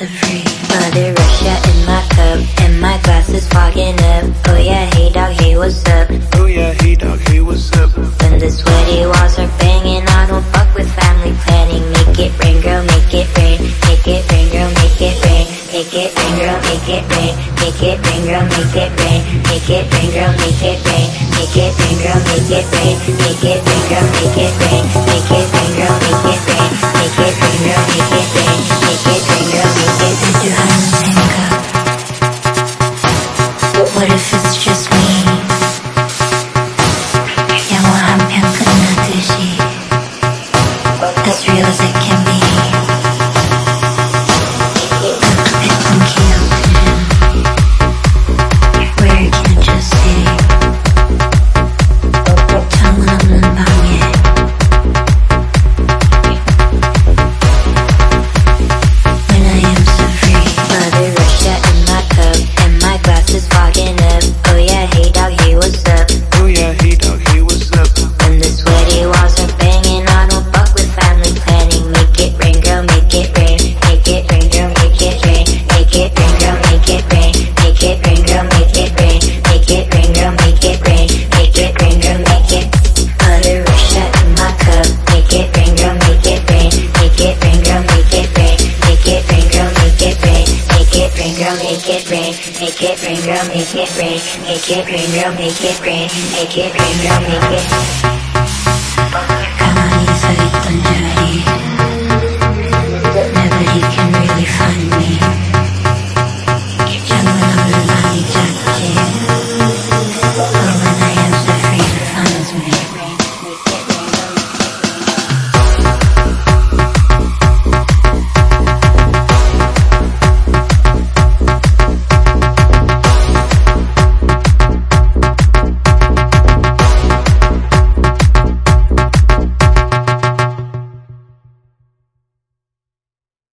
so free. Mother Russia in my cup, and my glass is fogging up. Oh yeah, hey dog, hey what's up? Oh yeah, hey dog, hey what's up? When the sweaty walls are banging, I don't fuck with family planning. Make it rain, girl, make it rain. Make it rain, girl, make it rain. Make it rain, girl, make it rain. Make it rain, girl, make it rain. Make it rain, girl, make it rain. Make it rain, girl, make it rain. Make it rain, girl, make it rain. Make it rain, girl, make it rain. Make it rain, girl, make it rain. Make it rain, girl, make it rain. What if it's just it rain. Make it rain, girl, make it rain. Make it rain, girl, make it rain. Make it rain, girl, make it.